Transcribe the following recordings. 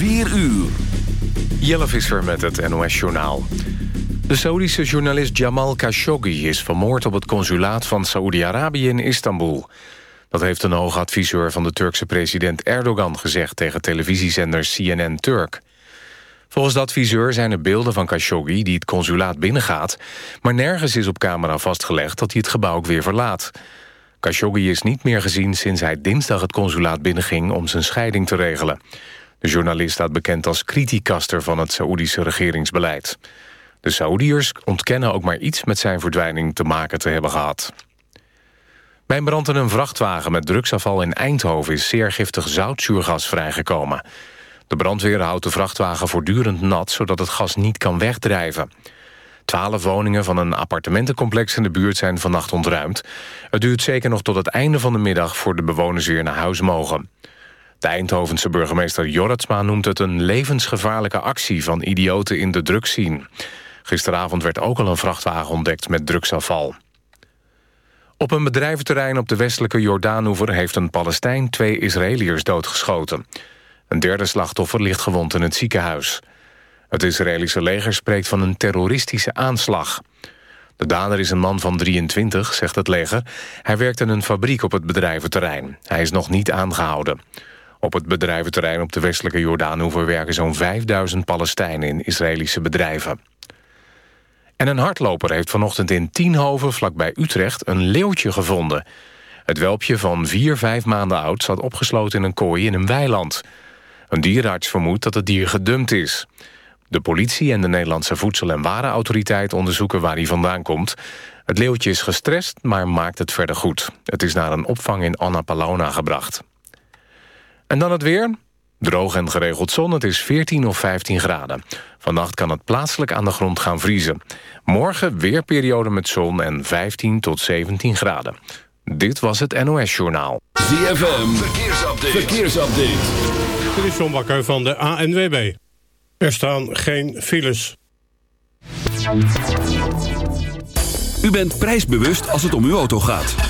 4 uur. Jelle Visser met het NOS-journaal. De Saoedische journalist Jamal Khashoggi is vermoord op het consulaat van Saoedi-Arabië in Istanbul. Dat heeft een hoge adviseur van de Turkse president Erdogan gezegd tegen televisiezender CNN Turk. Volgens de adviseur zijn er beelden van Khashoggi die het consulaat binnengaat... maar nergens is op camera vastgelegd dat hij het gebouw ook weer verlaat. Khashoggi is niet meer gezien sinds hij dinsdag het consulaat binnenging... om zijn scheiding te regelen. De journalist staat bekend als kritiekaster van het Saoedische regeringsbeleid. De Saoediërs ontkennen ook maar iets met zijn verdwijning te maken te hebben gehad. Bij een brand in een vrachtwagen met drugsafval in Eindhoven... is zeer giftig zoutzuurgas vrijgekomen. De brandweer houdt de vrachtwagen voortdurend nat... zodat het gas niet kan wegdrijven. Twaalf woningen van een appartementencomplex in de buurt zijn vannacht ontruimd. Het duurt zeker nog tot het einde van de middag... voor de bewoners weer naar huis mogen. De Eindhovense burgemeester Jorritsma noemt het een levensgevaarlijke actie... van idioten in de drugsscene. Gisteravond werd ook al een vrachtwagen ontdekt met drugsafval. Op een bedrijventerrein op de westelijke Jordaanoever... heeft een Palestijn twee Israëliërs doodgeschoten. Een derde slachtoffer ligt gewond in het ziekenhuis. Het Israëlische leger spreekt van een terroristische aanslag. De dader is een man van 23, zegt het leger. Hij werkt in een fabriek op het bedrijventerrein. Hij is nog niet aangehouden. Op het bedrijventerrein op de westelijke Jordaanoever... werken zo'n 5000 Palestijnen in Israëlische bedrijven. En een hardloper heeft vanochtend in Tienhoven, vlakbij Utrecht... een leeuwtje gevonden. Het welpje van 4, 5 maanden oud zat opgesloten in een kooi in een weiland. Een dierenarts vermoedt dat het dier gedumpt is. De politie en de Nederlandse Voedsel- en Warenautoriteit onderzoeken waar hij vandaan komt. Het leeuwtje is gestrest, maar maakt het verder goed. Het is naar een opvang in Annapalona gebracht. En dan het weer. Droog en geregeld zon, het is 14 of 15 graden. Vannacht kan het plaatselijk aan de grond gaan vriezen. Morgen weer periode met zon en 15 tot 17 graden. Dit was het NOS Journaal. ZFM, verkeersupdate. verkeersupdate. Dit is John Bakker van de ANWB. Er staan geen files. U bent prijsbewust als het om uw auto gaat.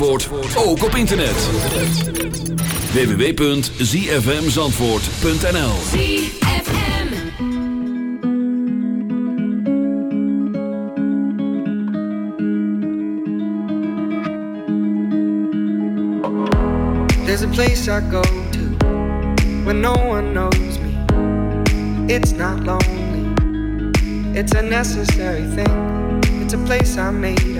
Zandvoort ook op internet. www.zfmzandvoort.nl There's a place I go to when no one knows me. It's not lonely. It's a necessary thing. It's a place I made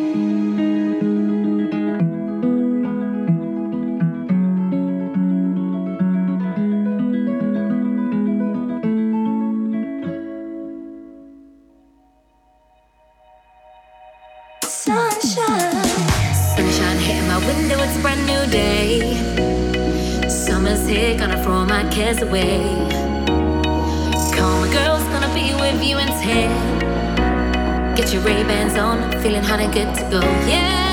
Cares away. Call my girl's gonna be with you in 10. Get your Ray-Bans on, feeling hot and good to go. Yeah,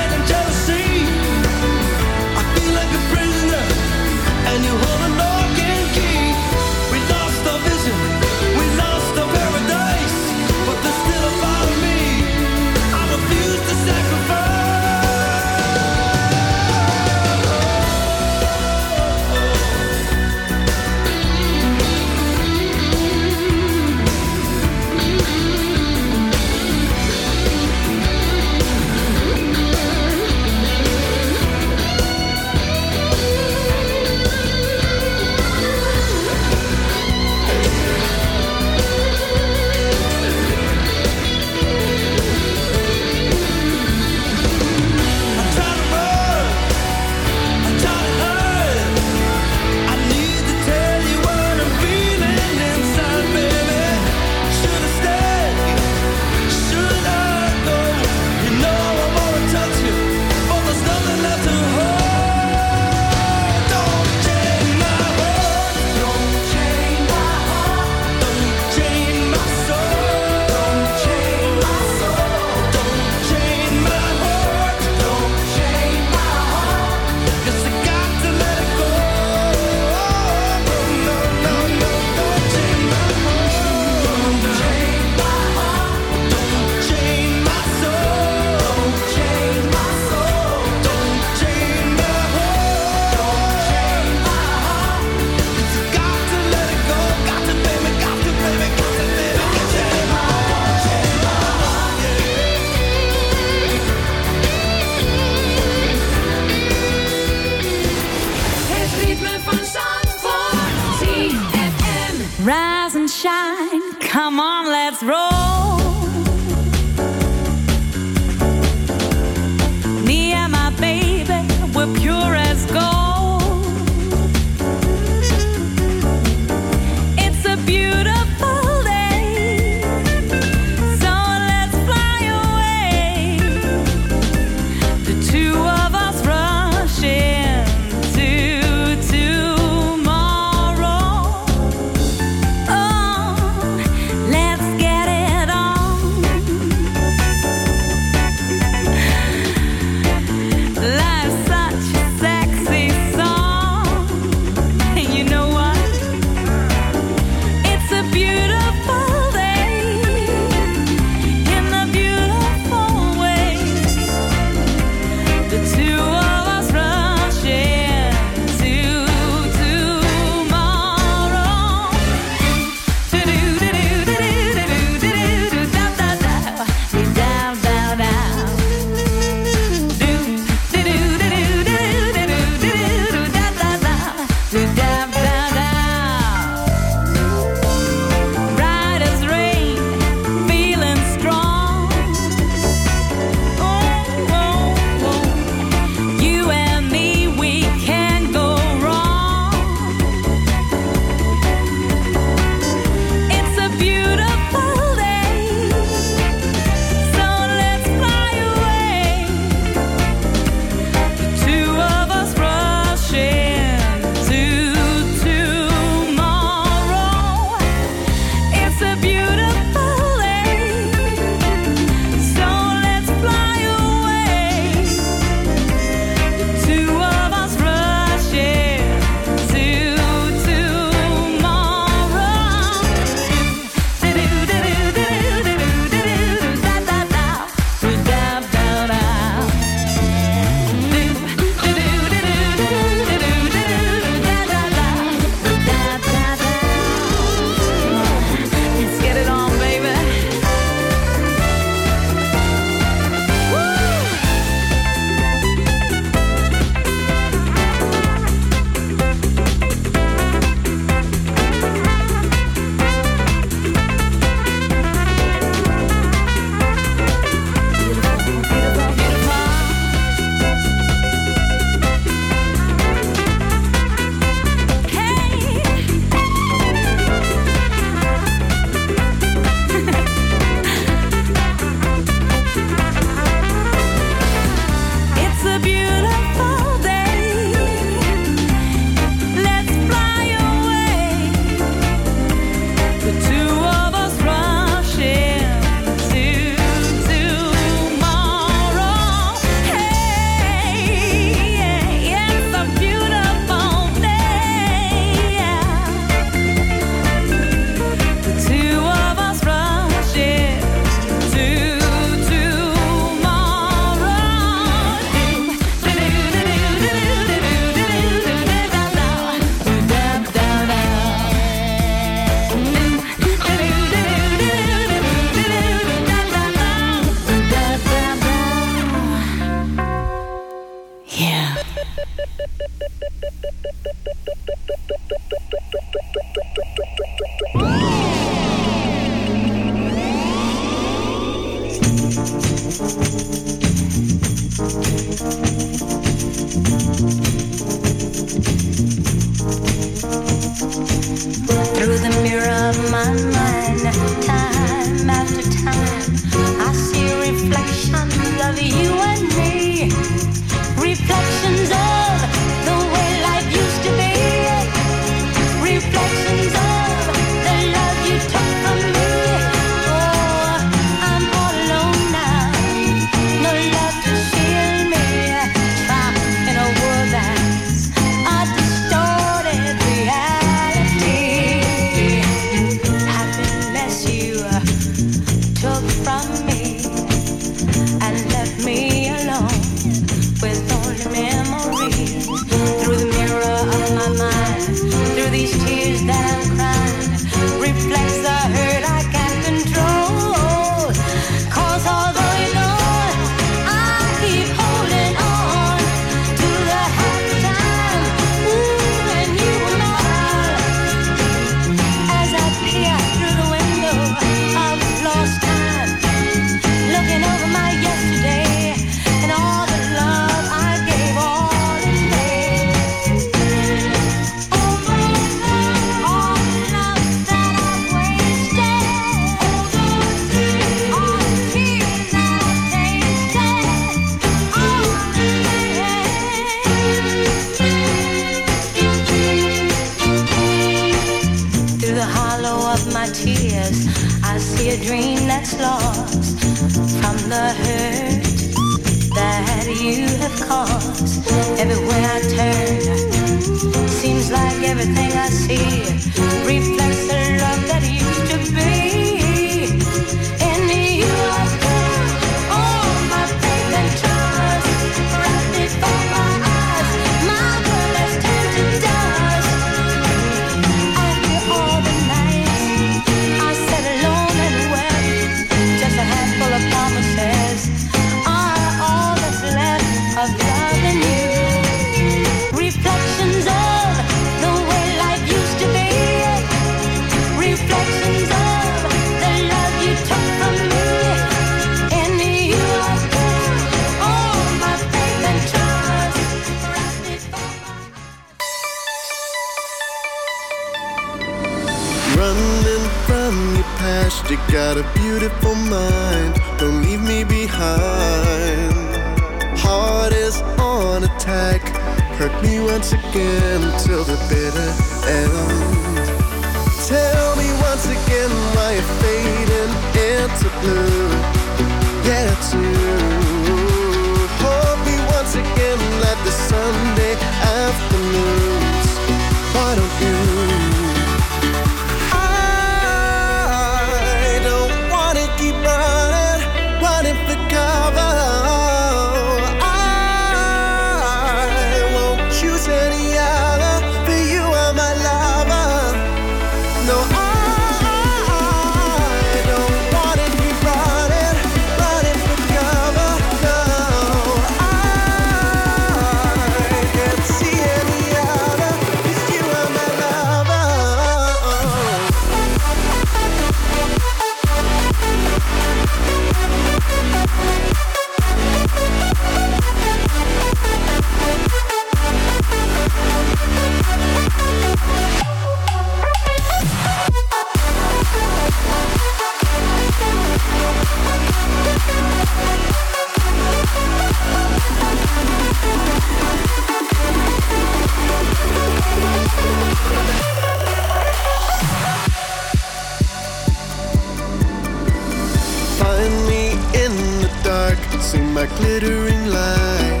see my glittering light,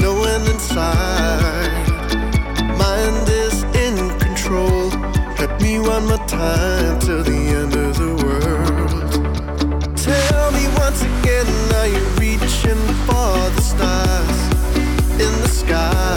no end in sight. Mind is in control. Let me one my time till the end of the world. Tell me once again, are you reaching for the stars in the sky?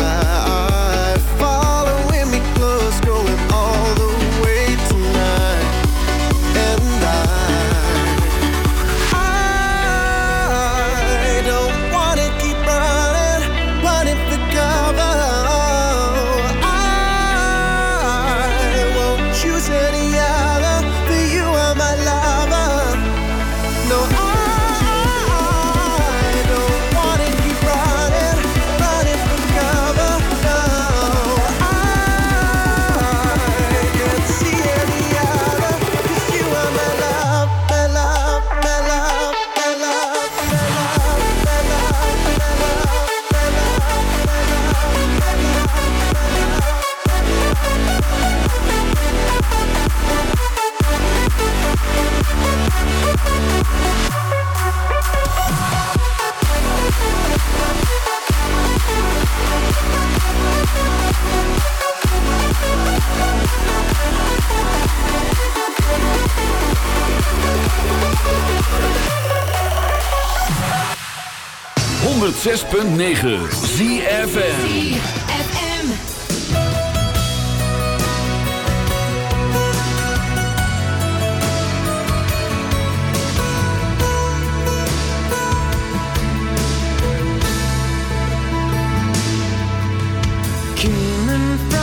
106.9 ZFN Human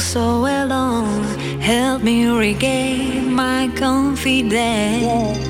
so alone. Help me regain my confidence.